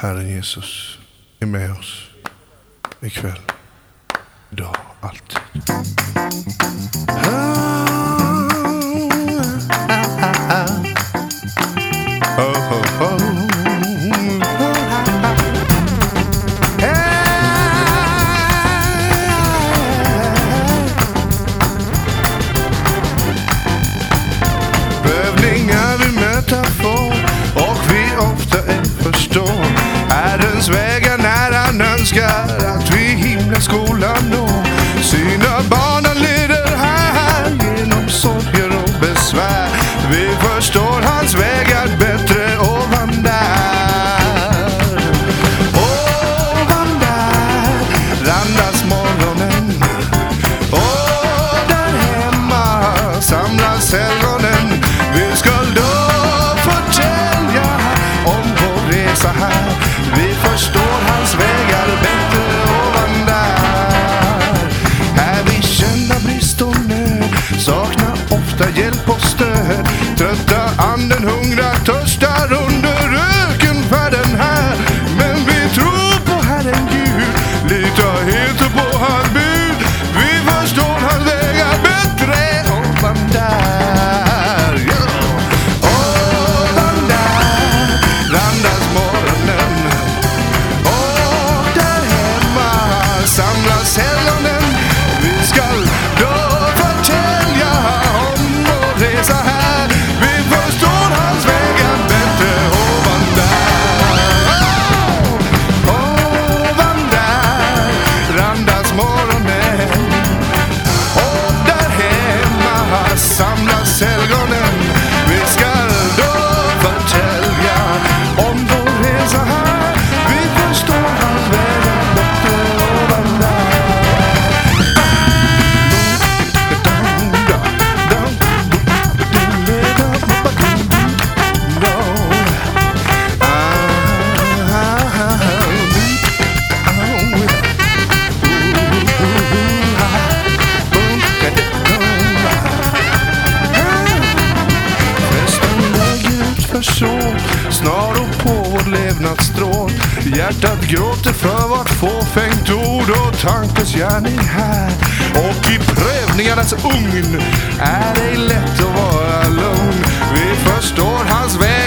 Herren Jesus är med oss ikväll, idag, alltid. friends with Vi förstår hans vägar bättre ovan där. Här vi känner brist och nöd, saknar ofta hjälp och stöd. Trötta anden, hungrig person Snaror på vårt levnadsstrål Hjärtat gråter för vart fåfängt ord och tankens gärning här. Och i prövningarnas ugn är det lätt att vara lugn. Vi förstår hans väg